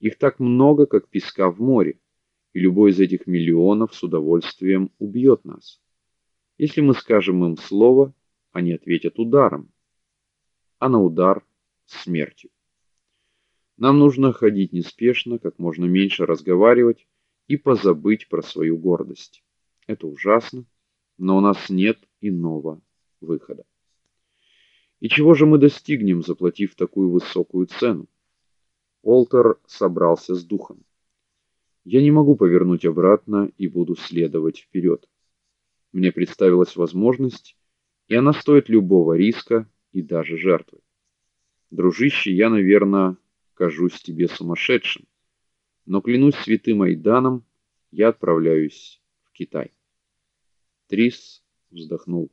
Их так много, как песка в море, и любой из этих миллионов с удовольствием убьет нас. Если мы скажем им слово, они ответят ударом, а на удар смертью. Нам нужно ходить неспешно, как можно меньше разговаривать и позабыть про свою гордость. Это ужасно, но у нас нет иного выхода. И чего же мы достигнем, заплатив такую высокую цену? Олтер собрался с духом. Я не могу повернуть обратно и буду следовать вперед. Мне представилась возможность, и она стоит любого риска и даже жертвы. Дружище, я, наверное, кажусь тебе сумасшедшим, но клянусь святым Айданом, я отправляюсь в Китай. Трис вздохнул.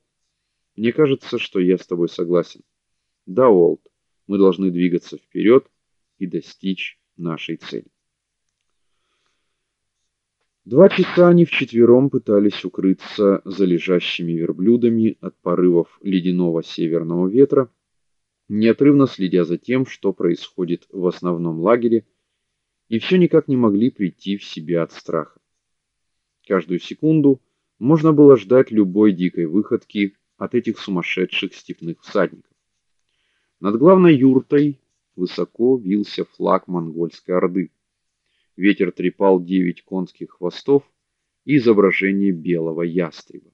Мне кажется, что я с тобой согласен. Да, Олд, мы должны двигаться вперед и достичь нашей цели. Два часа они вчетвером пытались укрыться за лежащими верблюдами от порывов ледяного северного ветра, неотрывно следя за тем, что происходит в основном лагере, и все никак не могли прийти в себя от страха. Каждую секунду можно было ждать любой дикой выходки от этих сумасшедших степных всадников. Над главной юртой высоко вился флаг монгольской орды. Ветер трепал девять конских хвостов и изображение белого ястреба.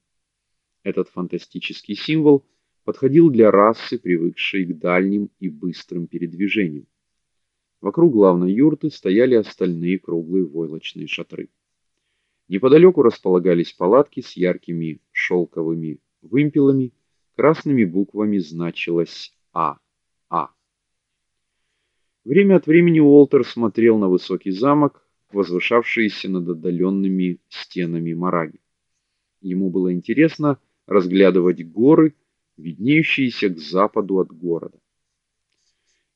Этот фантастический символ подходил для расы, привыкшей к дальним и быстрым передвижениям. Вокруг главной юрты стояли остальные круглые войлочные шатры. Неподалеку располагались палатки с яркими шелковыми вымпелами, красными буквами значилось А. Время от времени Уолтер смотрел на высокий замок, возвышавшийся над отдаленными стенами Мараги. Ему было интересно разглядывать горы, виднеющиеся к западу от города.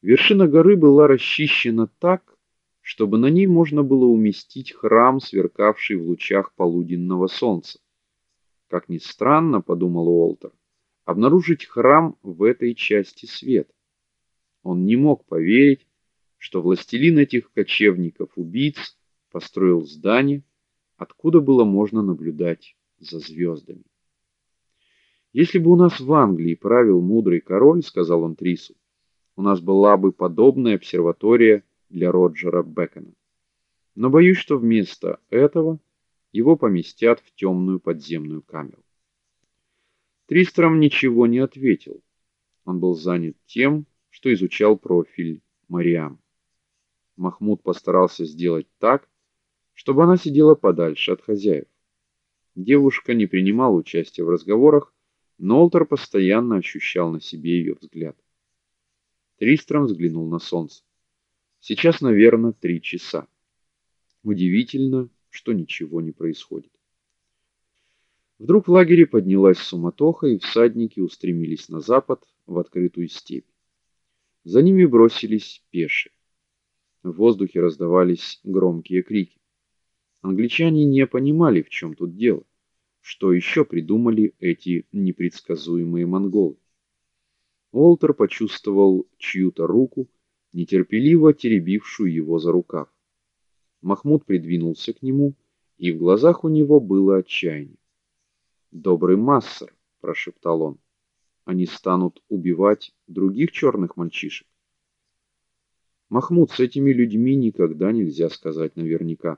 Вершина горы была расчищена так, чтобы на ней можно было уместить храм, сверкавший в лучах полуденного солнца. Как ни странно, подумал Уолтер, обнаружить храм в этой части света. Он не мог поверить, что властелин этих кочевников-убийц построил здание, откуда было можно наблюдать за звездами. Если бы у нас в Англии правил мудрый король, сказал он Трису, у нас была бы подобная обсерватория для Роджера Бекона. Но боюсь, что вместо этого его поместят в темную подземную камеру. Тристром ничего не ответил. Он был занят тем, что изучал профиль Мариам. Махмуд постарался сделать так, чтобы она сидела подальше от хозяев. Девушка не принимала участия в разговорах, но Олтер постоянно ощущал на себе ее взгляд. Тристром взглянул на солнце. Сейчас, наверное, три часа. Удивительно, что ничего не происходит. Вдруг в лагере поднялась суматоха, и всадники устремились на запад, в открытую степь. За ними бросились пешие. В воздухе раздавались громкие крики. Англичане не понимали, в чем тут дело. Что еще придумали эти непредсказуемые монголы? Олтер почувствовал чью-то руку, нетерпеливо теребившую его за рукав. Махмуд придвинулся к нему, и в глазах у него было отчаяние. "Добрый массер", прошептал он. "Они станут убивать других черных мальчишек". Махмуд, с этими людьми никогда нельзя сказать наверняка.